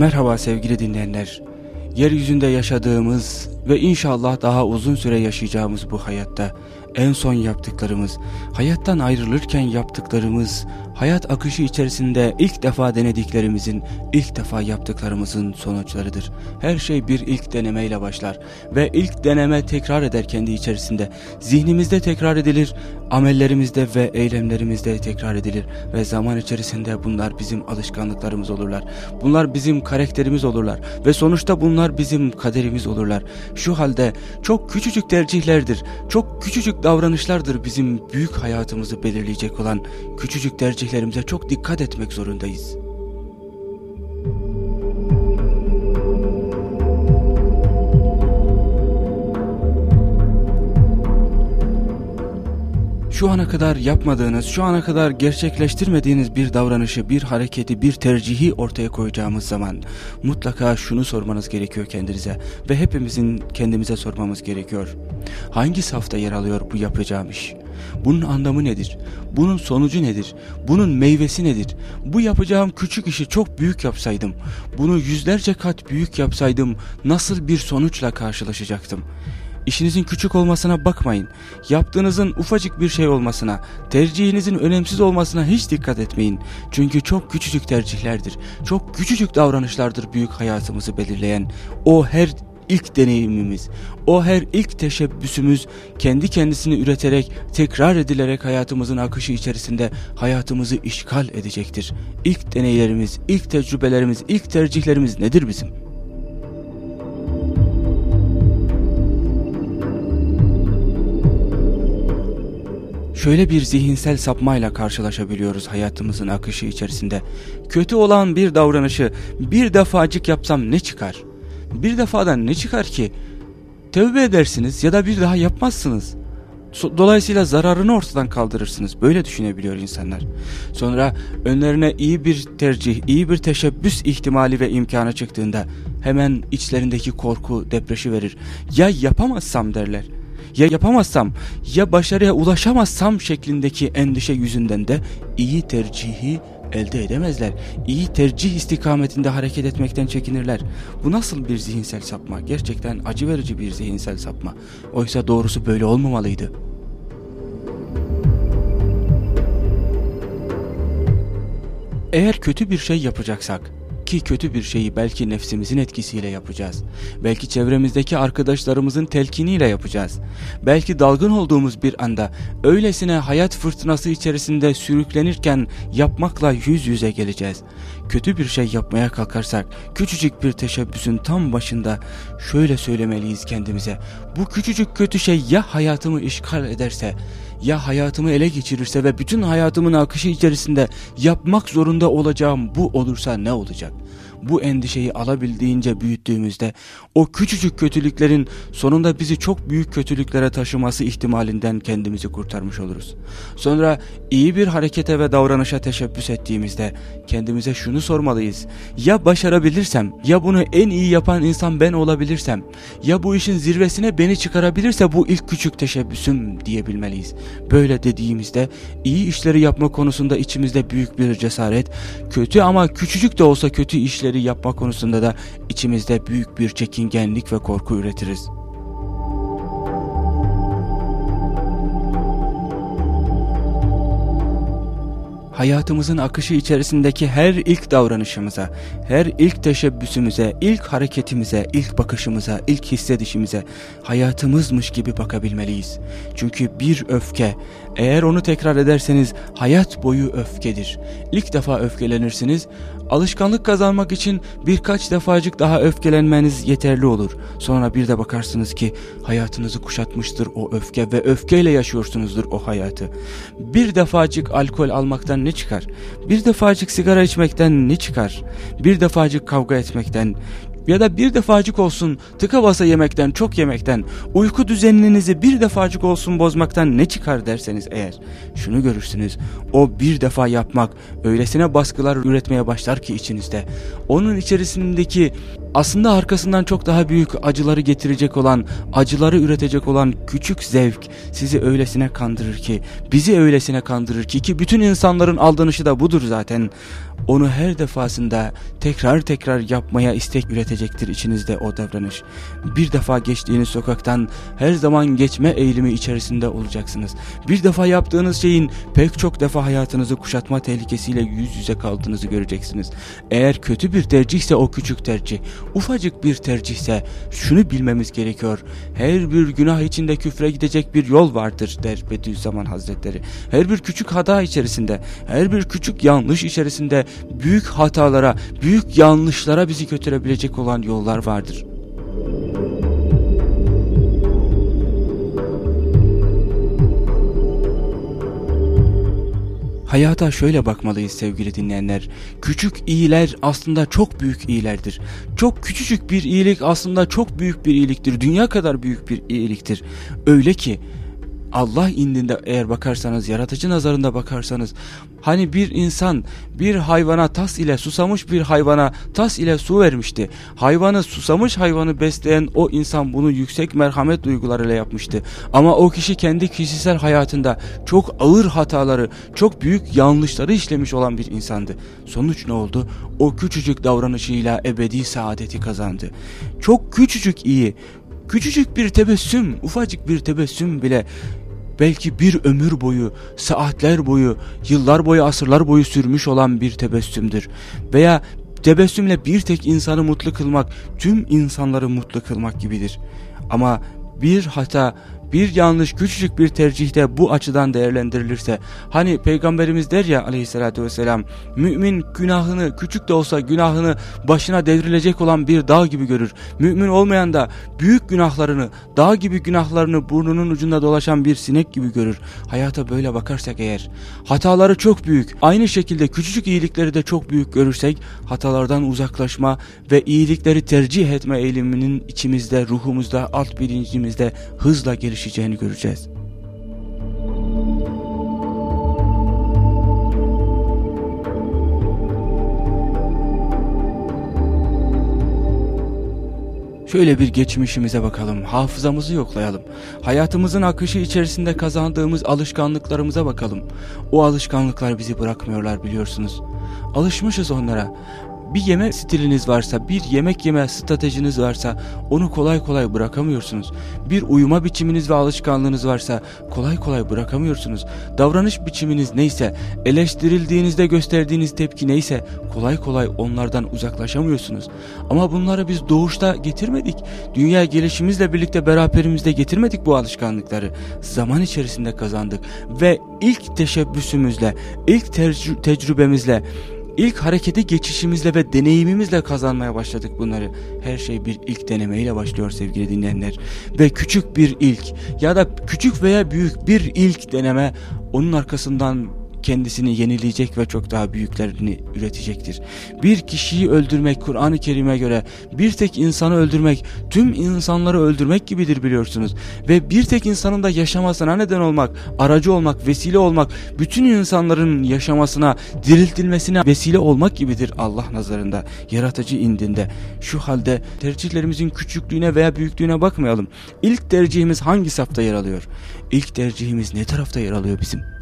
Merhaba sevgili dinleyenler. Yeryüzünde yaşadığımız ve inşallah daha uzun süre yaşayacağımız bu hayatta en son yaptıklarımız, hayattan ayrılırken yaptıklarımız, hayat akışı içerisinde ilk defa denediklerimizin, ilk defa yaptıklarımızın sonuçlarıdır. Her şey bir ilk denemeyle başlar ve ilk deneme tekrar eder kendi içerisinde. Zihnimizde tekrar edilir, amellerimizde ve eylemlerimizde tekrar edilir ve zaman içerisinde bunlar bizim alışkanlıklarımız olurlar. Bunlar bizim karakterimiz olurlar ve sonuçta bunlar bizim kaderimiz olurlar. Şu halde çok küçücük tercihlerdir, çok küçücük davranışlardır bizim büyük hayatımızı belirleyecek olan küçücük tercihlerimize çok dikkat etmek zorundayız. Şu ana kadar yapmadığınız, şu ana kadar gerçekleştirmediğiniz bir davranışı, bir hareketi, bir tercihi ortaya koyacağımız zaman mutlaka şunu sormanız gerekiyor kendinize ve hepimizin kendimize sormamız gerekiyor. Hangi safta yer alıyor bu yapacağım iş? Bunun anlamı nedir? Bunun sonucu nedir? Bunun meyvesi nedir? Bu yapacağım küçük işi çok büyük yapsaydım, bunu yüzlerce kat büyük yapsaydım nasıl bir sonuçla karşılaşacaktım? İşinizin küçük olmasına bakmayın. Yaptığınızın ufacık bir şey olmasına, tercihinizin önemsiz olmasına hiç dikkat etmeyin. Çünkü çok küçücük tercihlerdir, çok küçücük davranışlardır büyük hayatımızı belirleyen. O her ilk deneyimimiz, o her ilk teşebbüsümüz kendi kendisini üreterek, tekrar edilerek hayatımızın akışı içerisinde hayatımızı işgal edecektir. İlk deneylerimiz, ilk tecrübelerimiz, ilk tercihlerimiz nedir bizim? Şöyle bir zihinsel sapmayla karşılaşabiliyoruz hayatımızın akışı içerisinde. Kötü olan bir davranışı bir defacık yapsam ne çıkar? Bir defadan ne çıkar ki? Tövbe edersiniz ya da bir daha yapmazsınız. Dolayısıyla zararını ortadan kaldırırsınız. Böyle düşünebiliyor insanlar. Sonra önlerine iyi bir tercih, iyi bir teşebbüs ihtimali ve imkanı çıktığında hemen içlerindeki korku depreşi verir. Ya yapamazsam derler ya yapamazsam ya başarıya ulaşamazsam şeklindeki endişe yüzünden de iyi tercihi elde edemezler. İyi tercih istikametinde hareket etmekten çekinirler. Bu nasıl bir zihinsel sapma? Gerçekten acı verici bir zihinsel sapma. Oysa doğrusu böyle olmamalıydı. Eğer kötü bir şey yapacaksak ki kötü bir şeyi belki nefsimizin etkisiyle yapacağız. Belki çevremizdeki arkadaşlarımızın telkiniyle yapacağız. Belki dalgın olduğumuz bir anda öylesine hayat fırtınası içerisinde sürüklenirken yapmakla yüz yüze geleceğiz. Kötü bir şey yapmaya kalkarsak küçücük bir teşebbüsün tam başında şöyle söylemeliyiz kendimize. Bu küçücük kötü şey ya hayatımı işgal ederse ya hayatımı ele geçirirse ve bütün hayatımın akışı içerisinde yapmak zorunda olacağım bu olursa ne olacak? Bu endişeyi alabildiğince büyüttüğümüzde o küçücük kötülüklerin sonunda bizi çok büyük kötülüklere taşıması ihtimalinden kendimizi kurtarmış oluruz. Sonra iyi bir harekete ve davranışa teşebbüs ettiğimizde kendimize şunu sormalıyız. Ya başarabilirsem, ya bunu en iyi yapan insan ben olabilirsem, ya bu işin zirvesine beni çıkarabilirse bu ilk küçük teşebbüsüm diyebilmeliyiz. Böyle dediğimizde iyi işleri yapma konusunda içimizde büyük bir cesaret, kötü ama küçücük de olsa kötü işleri işleri yapma konusunda da içimizde büyük bir çekingenlik ve korku üretiriz. hayatımızın akışı içerisindeki her ilk davranışımıza, her ilk teşebbüsümüze, ilk hareketimize, ilk bakışımıza, ilk hissedişimize hayatımızmış gibi bakabilmeliyiz. Çünkü bir öfke, eğer onu tekrar ederseniz hayat boyu öfkedir. İlk defa öfkelenirsiniz, alışkanlık kazanmak için birkaç defacık daha öfkelenmeniz yeterli olur. Sonra bir de bakarsınız ki hayatınızı kuşatmıştır o öfke ve öfkeyle yaşıyorsunuzdur o hayatı. Bir defacık alkol almaktan ne çıkar? Bir defacık sigara içmekten ne çıkar? Bir defacık kavga etmekten, ya da bir defacık olsun tıka basa yemekten çok yemekten uyku düzeninizi bir defacık olsun bozmaktan ne çıkar derseniz eğer şunu görürsünüz o bir defa yapmak öylesine baskılar üretmeye başlar ki içinizde onun içerisindeki aslında arkasından çok daha büyük acıları getirecek olan, acıları üretecek olan küçük zevk sizi öylesine kandırır ki, bizi öylesine kandırır ki ki bütün insanların aldanışı da budur zaten onu her defasında tekrar tekrar yapmaya istek üretecektir içinizde o davranış. Bir defa geçtiğiniz sokaktan her zaman geçme eğilimi içerisinde olacaksınız. Bir defa yaptığınız şeyin pek çok defa hayatınızı kuşatma tehlikesiyle yüz yüze kaldığınızı göreceksiniz. Eğer kötü bir tercihse o küçük tercih, ufacık bir tercihse şunu bilmemiz gerekiyor. Her bir günah içinde küfre gidecek bir yol vardır der Bediüzzaman Hazretleri. Her bir küçük hata içerisinde, her bir küçük yanlış içerisinde büyük hatalara, büyük yanlışlara bizi götürebilecek olan yollar vardır. Hayata şöyle bakmalıyız sevgili dinleyenler. Küçük iyiler aslında çok büyük iyilerdir. Çok küçücük bir iyilik aslında çok büyük bir iyiliktir. Dünya kadar büyük bir iyiliktir. Öyle ki Allah indinde eğer bakarsanız, yaratıcı nazarında bakarsanız, hani bir insan bir hayvana tas ile susamış bir hayvana tas ile su vermişti. Hayvanı susamış hayvanı besleyen o insan bunu yüksek merhamet duygularıyla yapmıştı. Ama o kişi kendi kişisel hayatında çok ağır hataları, çok büyük yanlışları işlemiş olan bir insandı. Sonuç ne oldu? O küçücük davranışıyla ebedi saadeti kazandı. Çok küçücük iyi, Küçücük bir tebessüm, ufacık bir tebessüm bile belki bir ömür boyu, saatler boyu, yıllar boyu, asırlar boyu sürmüş olan bir tebessümdür. Veya tebessümle bir tek insanı mutlu kılmak, tüm insanları mutlu kılmak gibidir. Ama bir hata, bir yanlış küçücük bir tercihte bu açıdan değerlendirilirse hani peygamberimiz der ya aleyhissalatü vesselam mümin günahını küçük de olsa günahını başına devrilecek olan bir dağ gibi görür. Mümin olmayan da büyük günahlarını dağ gibi günahlarını burnunun ucunda dolaşan bir sinek gibi görür. Hayata böyle bakarsak eğer hataları çok büyük aynı şekilde küçücük iyilikleri de çok büyük görürsek hatalardan uzaklaşma ve iyilikleri tercih etme eğiliminin içimizde ruhumuzda alt bilincimizde hızla gelişir gelişeceğini göreceğiz. Şöyle bir geçmişimize bakalım, hafızamızı yoklayalım. Hayatımızın akışı içerisinde kazandığımız alışkanlıklarımıza bakalım. O alışkanlıklar bizi bırakmıyorlar biliyorsunuz. Alışmışız onlara bir yeme stiliniz varsa, bir yemek yeme stratejiniz varsa onu kolay kolay bırakamıyorsunuz. Bir uyuma biçiminiz ve alışkanlığınız varsa kolay kolay bırakamıyorsunuz. Davranış biçiminiz neyse, eleştirildiğinizde gösterdiğiniz tepki neyse kolay kolay onlardan uzaklaşamıyorsunuz. Ama bunları biz doğuşta getirmedik. Dünya gelişimizle birlikte beraberimizde getirmedik bu alışkanlıkları. Zaman içerisinde kazandık ve ilk teşebbüsümüzle, ilk tecrübemizle İlk harekete geçişimizle ve deneyimimizle kazanmaya başladık bunları. Her şey bir ilk denemeyle başlıyor sevgili dinleyenler. Ve küçük bir ilk ya da küçük veya büyük bir ilk deneme onun arkasından kendisini yenileyecek ve çok daha büyüklerini üretecektir. Bir kişiyi öldürmek Kur'an-ı Kerim'e göre bir tek insanı öldürmek tüm insanları öldürmek gibidir biliyorsunuz. Ve bir tek insanın da yaşamasına neden olmak, aracı olmak, vesile olmak, bütün insanların yaşamasına, diriltilmesine vesile olmak gibidir Allah nazarında, yaratıcı indinde. Şu halde tercihlerimizin küçüklüğüne veya büyüklüğüne bakmayalım. İlk tercihimiz hangi safta yer alıyor? İlk tercihimiz ne tarafta yer alıyor bizim?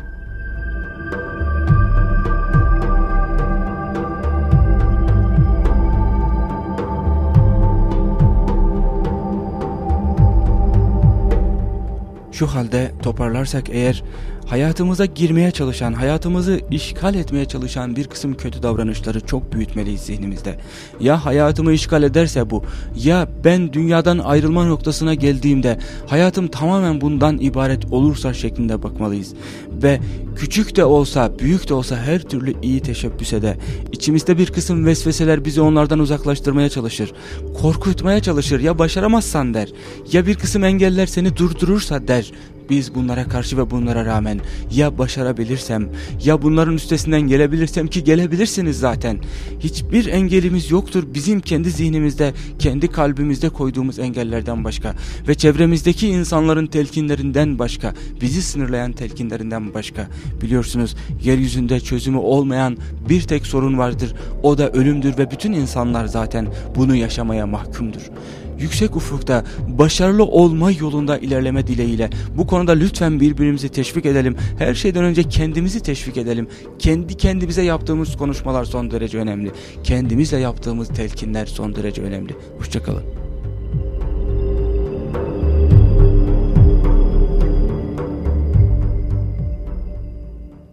Şu halde toparlarsak eğer hayatımıza girmeye çalışan, hayatımızı işgal etmeye çalışan bir kısım kötü davranışları çok büyütmeliyiz zihnimizde. Ya hayatımı işgal ederse bu, ya ben dünyadan ayrılma noktasına geldiğimde hayatım tamamen bundan ibaret olursa şeklinde bakmalıyız. Ve küçük de olsa, büyük de olsa her türlü iyi teşebbüse de içimizde bir kısım vesveseler bizi onlardan uzaklaştırmaya çalışır. Korkutmaya çalışır ya başaramazsan der, ya bir kısım engeller seni durdurursa der biz bunlara karşı ve bunlara rağmen ya başarabilirsem ya bunların üstesinden gelebilirsem ki gelebilirsiniz zaten. Hiçbir engelimiz yoktur bizim kendi zihnimizde, kendi kalbimizde koyduğumuz engellerden başka ve çevremizdeki insanların telkinlerinden başka, bizi sınırlayan telkinlerinden başka. Biliyorsunuz yeryüzünde çözümü olmayan bir tek sorun vardır. O da ölümdür ve bütün insanlar zaten bunu yaşamaya mahkumdur yüksek ufukta başarılı olma yolunda ilerleme dileğiyle bu konuda lütfen birbirimizi teşvik edelim. Her şeyden önce kendimizi teşvik edelim. Kendi kendimize yaptığımız konuşmalar son derece önemli. Kendimizle yaptığımız telkinler son derece önemli. Hoşçakalın.